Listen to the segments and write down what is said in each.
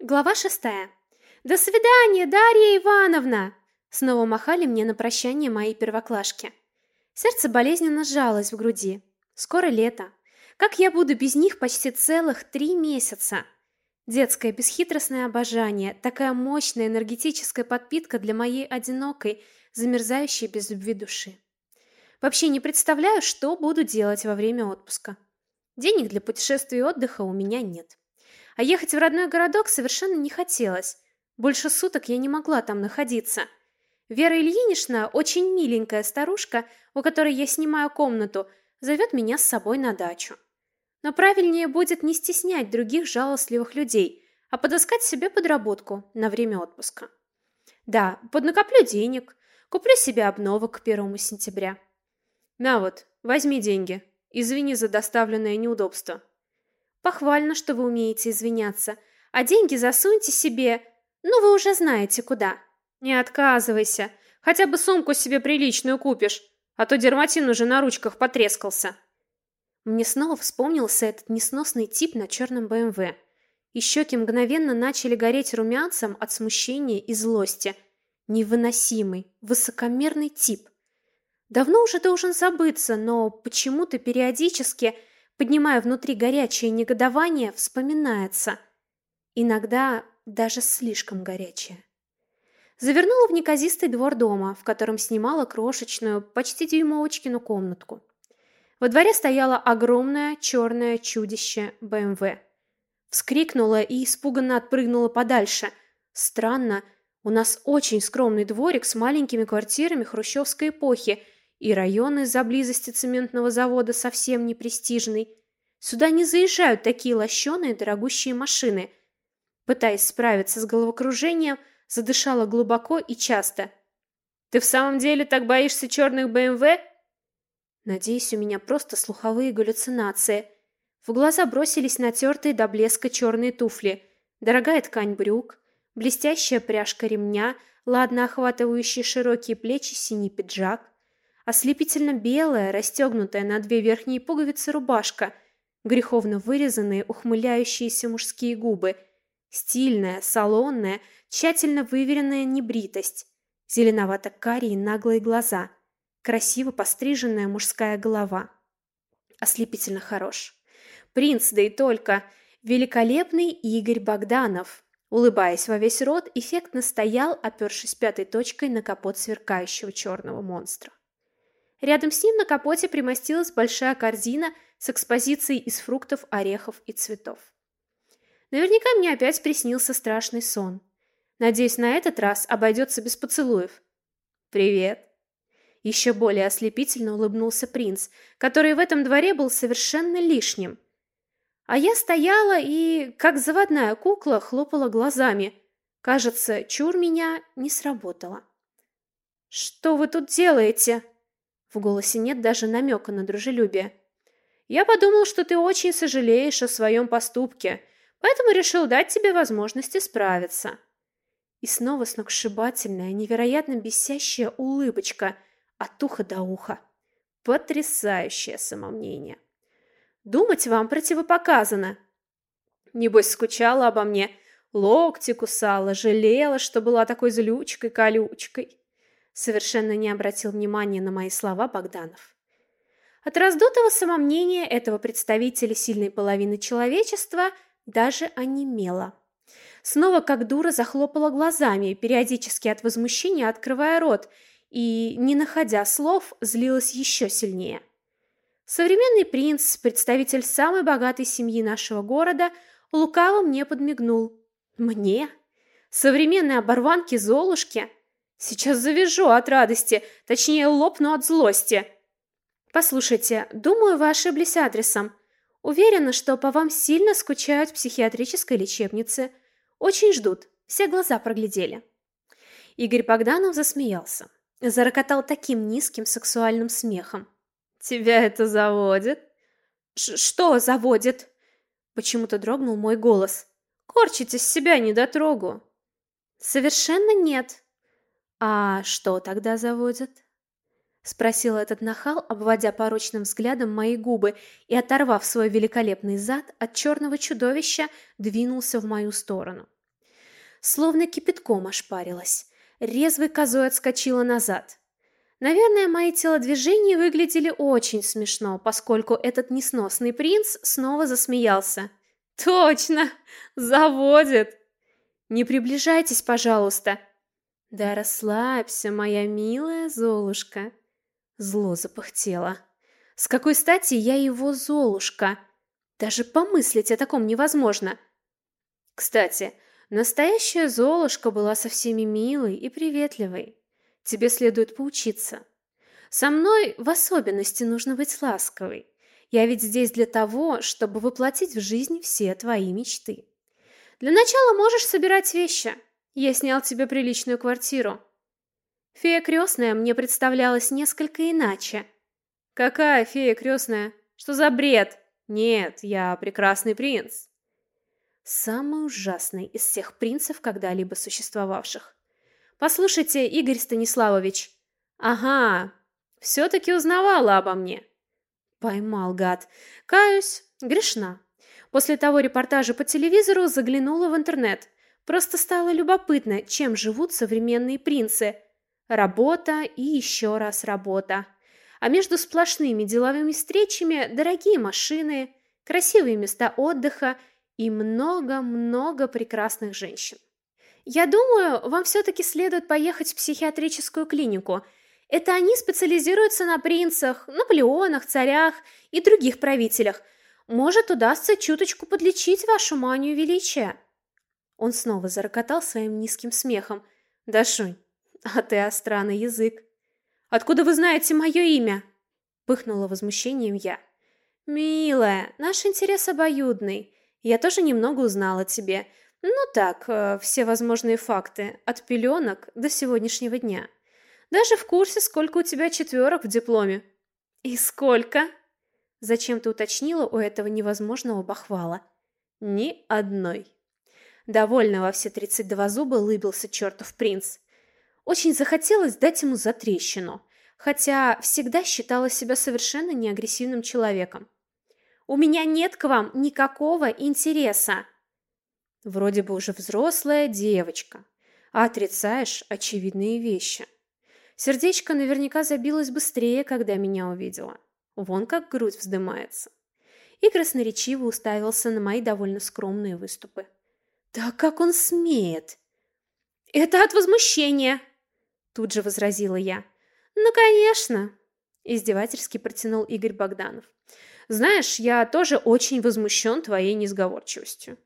Глава шестая. «До свидания, Дарья Ивановна!» Снова махали мне на прощание мои первоклашки. Сердце болезненно сжалось в груди. Скоро лето. Как я буду без них почти целых три месяца? Детское бесхитростное обожание, такая мощная энергетическая подпитка для моей одинокой, замерзающей без любви души. Вообще не представляю, что буду делать во время отпуска. Денег для путешествий и отдыха у меня нет. А ехать в родной городок совершенно не хотелось. Больше суток я не могла там находиться. Вера Ильинична, очень миленькая старушка, у которой я снимаю комнату, зовет меня с собой на дачу. Но правильнее будет не стеснять других жалостливых людей, а подыскать себе подработку на время отпуска. Да, поднакоплю денег, куплю себе обновок к первому сентября. На вот, возьми деньги. Извини за доставленное неудобство. Похвально, что вы умеете извиняться. А деньги засуньте себе, ну вы уже знаете куда. Не отказывайся. Хотя бы сумку себе приличную купишь, а то дерматин уже на ручках потрескался. Мне снова вспомнился этот несносный тип на черном БМВ. И щеки мгновенно начали гореть румянцем от смущения и злости. Невыносимый, высокомерный тип. Давно уже должен забыться, но почему-то периодически поднимая внутри горячее негодование, вспоминается. Иногда даже слишком горячее. Завернула в неказистый двор дома, в котором снимала крошечную, почти дюймовочкину комнатку. Во дворе стояло огромное черное чудище БМВ. Вскрикнула и испуганно отпрыгнула подальше. Странно, у нас очень скромный дворик с маленькими квартирами хрущевской эпохи – и район из-за близости цементного завода совсем не престижный. Сюда не заезжают такие лощеные дорогущие машины. Пытаясь справиться с головокружением, задышала глубоко и часто. «Ты в самом деле так боишься черных БМВ?» Надеюсь, у меня просто слуховые галлюцинации. В глаза бросились натертые до блеска черные туфли, дорогая ткань брюк, блестящая пряжка ремня, ладно охватывающий широкие плечи синий пиджак – ослепительно белая, расстегнутая на две верхние пуговицы рубашка, греховно вырезанные ухмыляющиеся мужские губы, стильная, салонная, тщательно выверенная небритость, зеленовато-карие наглые глаза, красиво постриженная мужская голова. Ослепительно хорош. Принц, да и только, великолепный Игорь Богданов, улыбаясь во весь рот, эффектно стоял, опершись пятой точкой на капот сверкающего черного монстра. Рядом с ним на капоте примостилась большая корзина с экспозицией из фруктов, орехов и цветов. Наверняка мне опять приснился страшный сон. Надеюсь, на этот раз обойдется без поцелуев. «Привет!» Еще более ослепительно улыбнулся принц, который в этом дворе был совершенно лишним. А я стояла и, как заводная кукла, хлопала глазами. Кажется, чур меня не сработала. «Что вы тут делаете?» В голосе нет даже намека на дружелюбие. Я подумал, что ты очень сожалеешь о своем поступке, поэтому решил дать тебе возможность исправиться. И снова сногсшибательная, невероятно бесящая улыбочка от уха до уха. Потрясающее самомнение. Думать вам противопоказано. Небось, скучала обо мне, локти кусала, жалела, что была такой злючкой-колючкой совершенно не обратил внимания на мои слова Богданов. От раздутого самомнения этого представителя сильной половины человечества даже онемело. Снова как дура захлопала глазами, периодически от возмущения открывая рот, и, не находя слов, злилась еще сильнее. Современный принц, представитель самой богатой семьи нашего города, лукаво мне подмигнул. Мне? Современной оборванке Золушке? Сейчас завяжу от радости, точнее, лопну от злости. Послушайте, думаю, вы ошиблись адресом. Уверена, что по вам сильно скучают в психиатрической лечебнице. Очень ждут. Все глаза проглядели. Игорь Богданов засмеялся. Зарокотал таким низким сексуальным смехом. Тебя это заводит? Ш что заводит? Почему-то дрогнул мой голос. Корчите с себя недотрогу. Совершенно нет, «А что тогда заводят?» Спросил этот нахал, обводя порочным взглядом мои губы и, оторвав свой великолепный зад от черного чудовища, двинулся в мою сторону. словно кипятком ошпарилась. Резвой козой отскочила назад. Наверное, мои телодвижения выглядели очень смешно, поскольку этот несносный принц снова засмеялся. Точно, заводит. Не приближайтесь, пожалуйста. Да расслабься, моя милая Золушка. Зло запыхтело. С какой стати я его Золушка? Даже помыслить о таком невозможно. Кстати, настоящая Золушка была со всеми милой и приветливой. Тебе следует поучиться. Со мной в особенности нужно быть ласковой. Я ведь здесь для того, чтобы воплотить в жизнь все твои мечты. Для начала можешь собирать вещи. Я снял тебе приличную квартиру. Фея крестная мне представлялась несколько иначе. Какая фея крестная? Что за бред? Нет, я прекрасный принц. Самый ужасный из всех принцев, когда-либо существовавших. Послушайте, Игорь Станиславович. Ага, все-таки узнавала обо мне. Поймал гад. Каюсь, грешна. После того репортажа по телевизору заглянула в интернет. Просто стало любопытно, чем живут современные принцы. Работа и еще раз работа. А между сплошными деловыми встречами дорогие машины, красивые места отдыха и много-много прекрасных женщин. Я думаю, вам все-таки следует поехать в психиатрическую клинику – это они специализируются на принцах, Наполеонах, царях и других правителях. Может, удастся чуточку подлечить вашу манию величия. Он снова зарокотал своим низким смехом. Дашунь, а ты остра на язык. Откуда вы знаете мое имя? Пыхнула возмущением я. Милая, наш интерес обоюдный. Я тоже немного узнала о тебе. Ну так, э, все возможные факты, от пеленок до сегодняшнего дня. Даже в курсе, сколько у тебя четверок в дипломе. И сколько? Зачем ты уточнила у этого невозможного бахвала? Ни одной. Довольно во все тридцать два зуба лыбился чертов принц. Очень захотелось дать ему затрещину, хотя всегда считала себя совершенно неагрессивным человеком. У меня нет к вам никакого интереса. Вроде бы уже взрослая девочка, а отрицаешь очевидные вещи. Сердечко наверняка забилось быстрее, когда меня увидела. Вон как грудь вздымается. И красноречиво уставился на мои довольно скромные выступы. Да как он смеет? Это от возмущения, тут же возразила я. Ну, конечно, издевательски протянул Игорь Богданов. Знаешь, я тоже очень возмущен твоей несговорчивостью.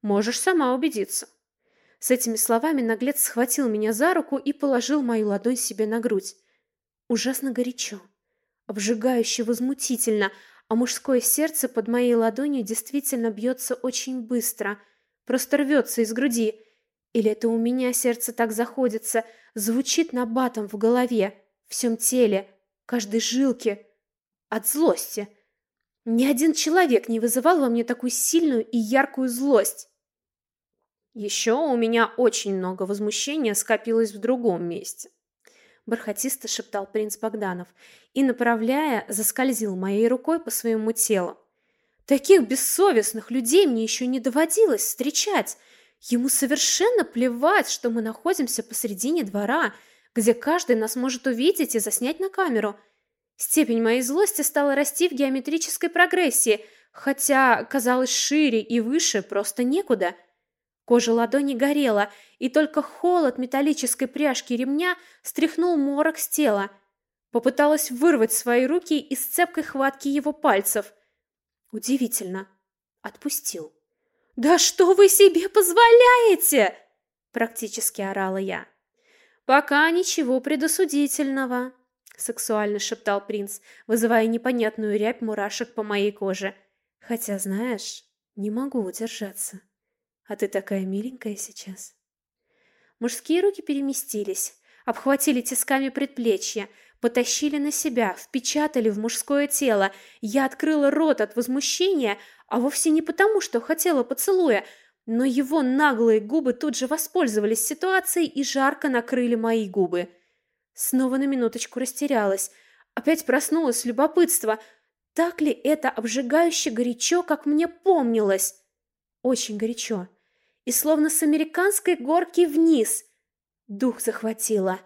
Можешь сама убедиться. С этими словами наглец схватил меня за руку и положил мою ладонь себе на грудь. Ужасно горячо, обжигающе возмутительно, а мужское сердце под моей ладонью действительно бьется очень быстро, просто рвется из груди. Или это у меня сердце так заходится, звучит набатом в голове, всем теле, каждой жилке, от злости. Ни один человек не вызывал во мне такую сильную и яркую злость. Еще у меня очень много возмущения скопилось в другом месте. Бархатисто шептал принц Богданов и, направляя, заскользил моей рукой по своему телу. Таких бессовестных людей мне еще не доводилось встречать. Ему совершенно плевать, что мы находимся посредине двора, где каждый нас может увидеть и заснять на камеру. Степень моей злости стала расти в геометрической прогрессии, хотя казалось шире и выше просто некуда – Кожа ладони горела, и только холод металлической пряжки ремня стряхнул морок с тела. Попыталась вырвать свои руки из цепкой хватки его пальцев. Удивительно. Отпустил. «Да что вы себе позволяете?» Практически орала я. «Пока ничего предосудительного», — сексуально шептал принц, вызывая непонятную рябь мурашек по моей коже. «Хотя, знаешь, не могу удержаться». А ты такая миленькая сейчас. Мужские руки переместились, обхватили тисками предплечья, потащили на себя, впечатали в мужское тело. Я открыла рот от возмущения, а вовсе не потому, что хотела поцелуя, но его наглые губы тут же воспользовались ситуацией и жарко накрыли мои губы. Снова на минуточку растерялась. Опять проснулось любопытство. Так ли это обжигающе горячо, как мне помнилось? Очень горячо. и словно с американской горки вниз. Дух захватило,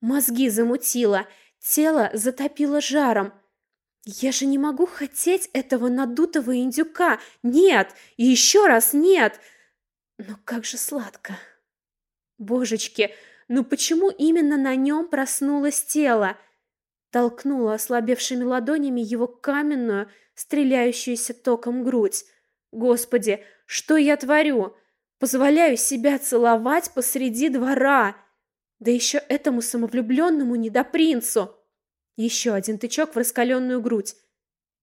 мозги замутило, тело затопило жаром. Я же не могу хотеть этого надутого индюка. Нет, и еще раз нет. Но как же сладко. Божечки, ну почему именно на нем проснулось тело? Толкнула ослабевшими ладонями его каменную, стреляющуюся током грудь. Господи, что я творю? Позволяю себя целовать посреди двора. Да еще этому самовлюбленному недопринцу. Еще один тычок в раскаленную грудь.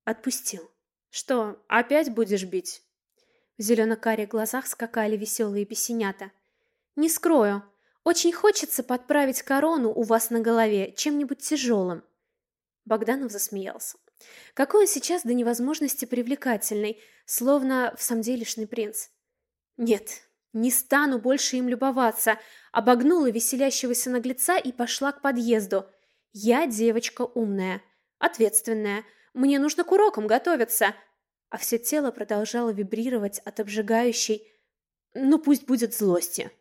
Отпустил. Что, опять будешь бить? В зелено-карих глазах скакали веселые песенята. Не скрою, очень хочется подправить корону у вас на голове чем-нибудь тяжелым. Богданов засмеялся. Какой он сейчас до невозможности привлекательный, словно в самом делешный принц. Нет, не стану больше им любоваться. Обогнула веселящегося наглеца и пошла к подъезду. Я девочка умная, ответственная. Мне нужно к урокам готовиться. А все тело продолжало вибрировать от обжигающей, ну пусть будет злости.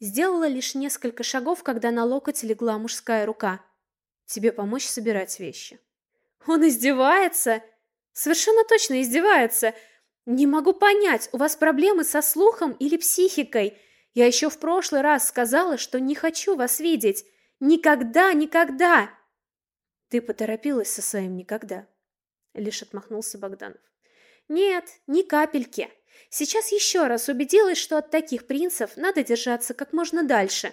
Сделала лишь несколько шагов, когда на локоть легла мужская рука. Тебе помочь собирать вещи. Он издевается? Совершенно точно издевается. Не могу понять, у вас проблемы со слухом или психикой? Я еще в прошлый раз сказала, что не хочу вас видеть. Никогда, никогда. Ты поторопилась со своим никогда. Лишь отмахнулся Богданов. Нет, ни капельки. Сейчас еще раз убедилась, что от таких принцев надо держаться как можно дальше.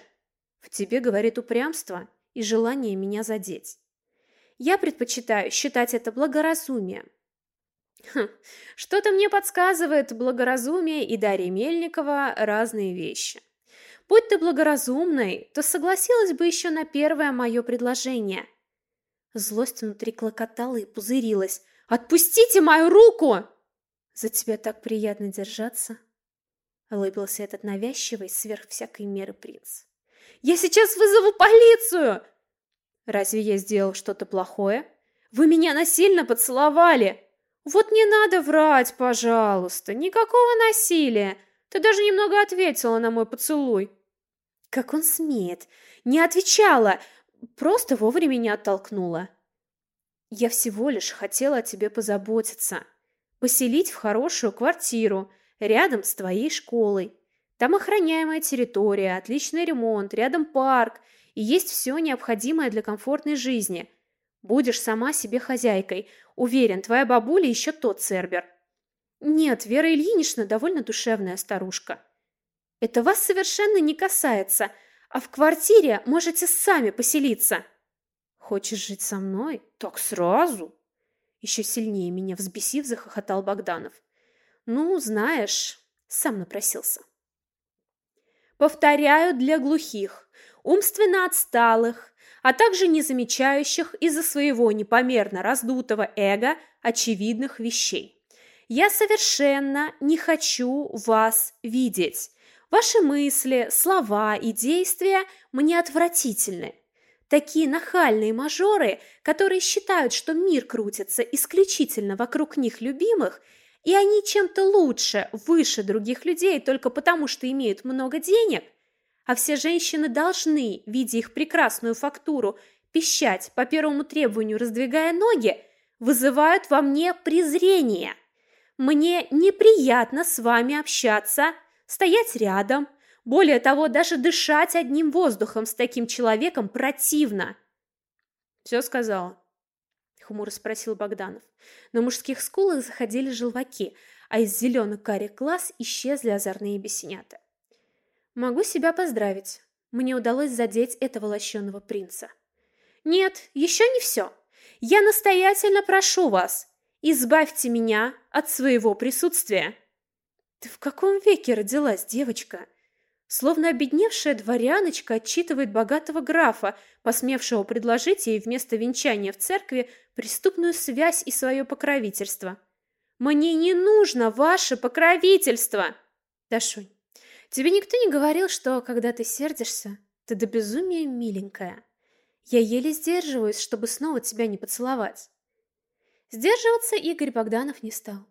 В тебе говорит упрямство и желание меня задеть. Я предпочитаю считать это благоразумием, Хм, что-то мне подсказывает благоразумие и Дарья Мельникова разные вещи. Будь ты благоразумной, то согласилась бы еще на первое мое предложение. Злость внутри клокотала и пузырилась. «Отпустите мою руку!» «За тебя так приятно держаться!» Улыбился этот навязчивый сверх всякой меры принц. «Я сейчас вызову полицию!» «Разве я сделал что-то плохое? Вы меня насильно поцеловали!» Вот не надо врать, пожалуйста. Никакого насилия. Ты даже немного ответила на мой поцелуй. Как он смеет? Не отвечала, просто вовремя не оттолкнула. Я всего лишь хотела о тебе позаботиться. Поселить в хорошую квартиру, рядом с твоей школой. Там охраняемая территория, отличный ремонт, рядом парк, и есть все необходимое для комфортной жизни. Будешь сама себе хозяйкой. Уверен, твоя бабуля еще тот цербер. Нет, Вера Ильинична довольно душевная старушка. Это вас совершенно не касается, а в квартире можете сами поселиться. Хочешь жить со мной? Так сразу. Еще сильнее меня взбесив, захохотал Богданов. Ну, знаешь, сам напросился. Повторяю для глухих, умственно отсталых, а также не замечающих из-за своего непомерно раздутого эго очевидных вещей. Я совершенно не хочу вас видеть. Ваши мысли, слова и действия мне отвратительны. Такие нахальные мажоры, которые считают, что мир крутится исключительно вокруг них любимых, и они чем-то лучше, выше других людей только потому, что имеют много денег – а все женщины должны, видя их прекрасную фактуру, пищать по первому требованию, раздвигая ноги, вызывают во мне презрение. Мне неприятно с вами общаться, стоять рядом. Более того, даже дышать одним воздухом с таким человеком противно. Все сказала. Хмуро спросил Богданов. На мужских скулах заходили желваки, а из зеленых карих глаз исчезли озорные бесенята. Могу себя поздравить. Мне удалось задеть этого лощеного принца. Нет, еще не все. Я настоятельно прошу вас, избавьте меня от своего присутствия. Ты в каком веке родилась, девочка? Словно обедневшая дворяночка отчитывает богатого графа, посмевшего предложить ей вместо венчания в церкви преступную связь и свое покровительство. Мне не нужно ваше покровительство. Дашунь, Тебе никто не говорил, что, когда ты сердишься, ты до безумия миленькая. Я еле сдерживаюсь, чтобы снова тебя не поцеловать. Сдерживаться Игорь Богданов не стал.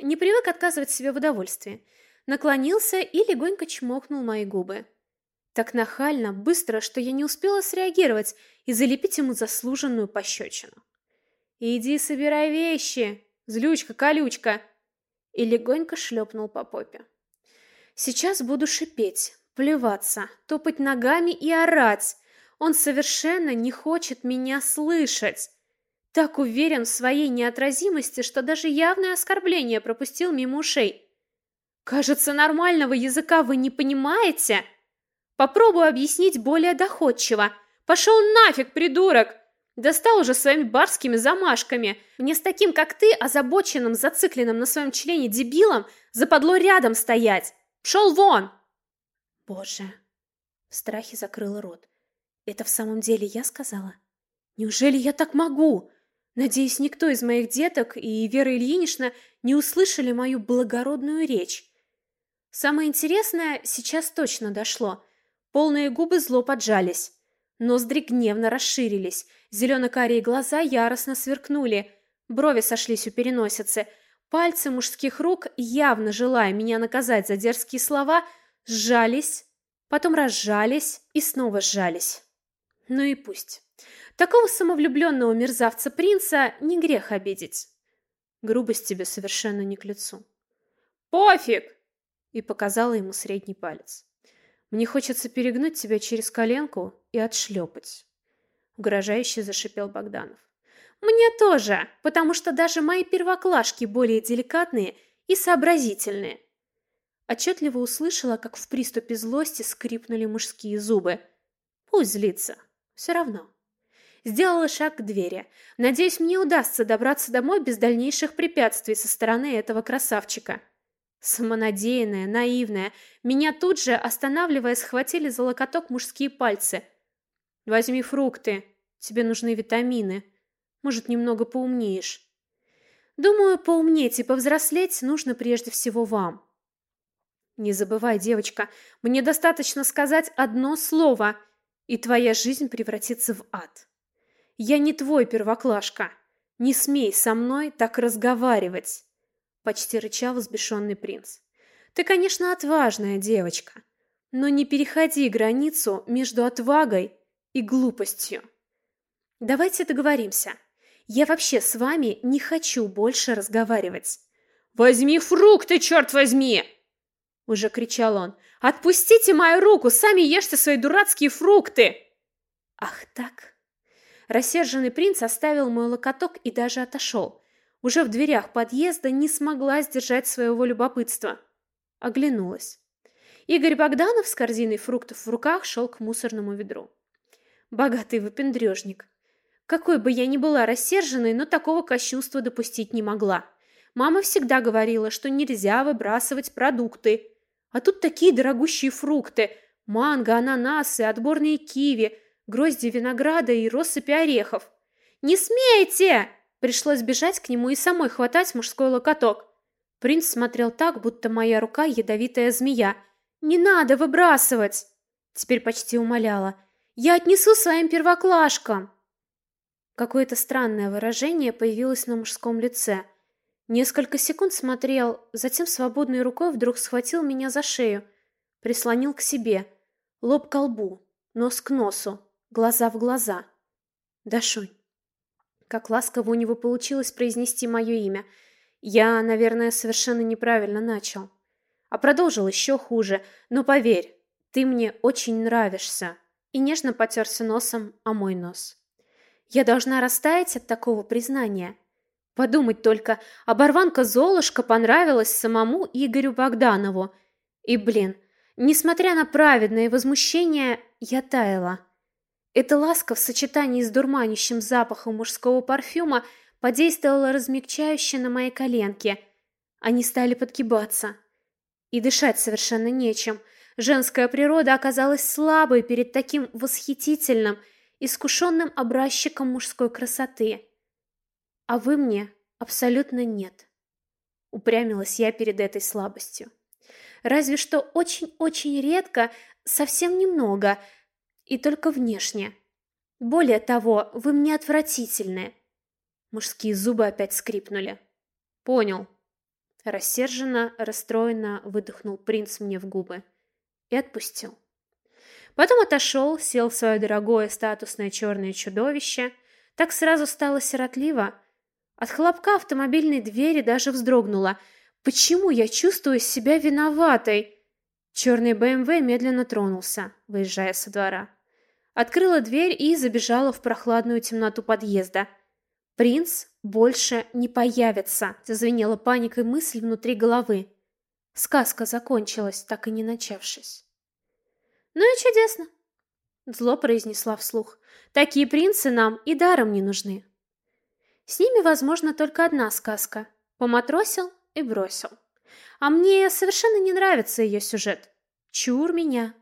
Не привык отказывать себе в удовольствии. наклонился и легонько чмокнул мои губы. Так нахально, быстро, что я не успела среагировать и залепить ему заслуженную пощечину. «Иди собирай вещи, злючка-колючка!» И легонько шлепнул по попе. «Сейчас буду шипеть, плеваться, топать ногами и орать. Он совершенно не хочет меня слышать. Так уверен в своей неотразимости, что даже явное оскорбление пропустил мимо ушей. Кажется, нормального языка вы не понимаете?» Попробую объяснить более доходчиво. Пошел нафиг, придурок! Достал уже своими барскими замашками. Мне с таким, как ты, озабоченным, зацикленным на своем члене дебилом, западло рядом стоять. Пшел вон! Боже. В страхе закрыла рот. Это в самом деле я сказала? Неужели я так могу? Надеюсь, никто из моих деток и Вера Ильинична не услышали мою благородную речь. Самое интересное сейчас точно дошло. Полные губы зло поджались. Ноздри гневно расширились, зелено-карие глаза яростно сверкнули, брови сошлись у переносицы, пальцы мужских рук, явно желая меня наказать за дерзкие слова, сжались, потом разжались и снова сжались. Ну и пусть. Такого самовлюбленного мерзавца-принца не грех обидеть. Грубость тебе совершенно не к лицу. «Пофиг!» и показала ему средний палец. Мне хочется перегнуть тебя через коленку и отшлепать. Угрожающе зашипел Богданов. Мне тоже, потому что даже мои первоклашки более деликатные и сообразительные. Отчетливо услышала, как в приступе злости скрипнули мужские зубы. Пусть злится, все равно. Сделала шаг к двери. Надеюсь, мне удастся добраться домой без дальнейших препятствий со стороны этого красавчика. Самонадеянная, наивная, меня тут же, останавливая, схватили за локоток мужские пальцы. Возьми фрукты. Тебе нужны витамины. Может, немного поумнеешь. Думаю, поумнеть и повзрослеть нужно прежде всего вам. Не забывай, девочка, мне достаточно сказать одно слово, и твоя жизнь превратится в ад. Я не твой первоклашка. Не смей со мной так разговаривать почти рычал взбешенный принц. Ты, конечно, отважная девочка, но не переходи границу между отвагой и глупостью. Давайте договоримся. Я вообще с вами не хочу больше разговаривать. Возьми фрукты, черт возьми! Уже кричал он. Отпустите мою руку, сами ешьте свои дурацкие фрукты. Ах так. Рассерженный принц оставил мой локоток и даже отошел, уже в дверях подъезда не смогла сдержать своего любопытства. Оглянулась. Игорь Богданов с корзиной фруктов в руках шел к мусорному ведру. Богатый выпендрежник. Какой бы я ни была рассерженной, но такого кощунства допустить не могла. Мама всегда говорила, что нельзя выбрасывать продукты. А тут такие дорогущие фрукты. Манго, ананасы, отборные киви, грозди винограда и россыпи орехов. «Не смейте!» Пришлось бежать к нему и самой хватать мужской локоток. Принц смотрел так, будто моя рука ядовитая змея. «Не надо выбрасывать!» Теперь почти умоляла. «Я отнесу своим первоклашкам!» Какое-то странное выражение появилось на мужском лице. Несколько секунд смотрел, затем свободной рукой вдруг схватил меня за шею, прислонил к себе, лоб к лбу, нос к носу, глаза в глаза. «Дашунь, как ласково у него получилось произнести мое имя. Я, наверное, совершенно неправильно начал. А продолжил еще хуже. Но поверь, ты мне очень нравишься. И нежно потерся носом о мой нос. Я должна растаять от такого признания. Подумать только, оборванка Золушка понравилась самому Игорю Богданову. И, блин, несмотря на праведное возмущение, я таяла. Эта ласка в сочетании с дурманящим запахом мужского парфюма подействовала размягчающе на мои коленки. Они стали подгибаться. И дышать совершенно нечем. Женская природа оказалась слабой перед таким восхитительным, искушенным образчиком мужской красоты. А вы мне абсолютно нет. Упрямилась я перед этой слабостью. Разве что очень-очень редко, совсем немного – и только внешне. Более того, вы мне отвратительны. Мужские зубы опять скрипнули. Понял. Рассерженно, расстроенно выдохнул принц мне в губы и отпустил. Потом отошел, сел в свое дорогое статусное черное чудовище. Так сразу стало сиротливо. От хлопка автомобильной двери даже вздрогнула. Почему я чувствую себя виноватой? Черный БМВ медленно тронулся, выезжая со двора. Открыла дверь и забежала в прохладную темноту подъезда. Принц больше не появится, зазвенела паникой мысль внутри головы. Сказка закончилась, так и не начавшись. Ну и чудесно, зло произнесла вслух. Такие принцы нам и даром не нужны. С ними возможно только одна сказка: поматросил и бросил. А мне совершенно не нравится ее сюжет. Чур меня.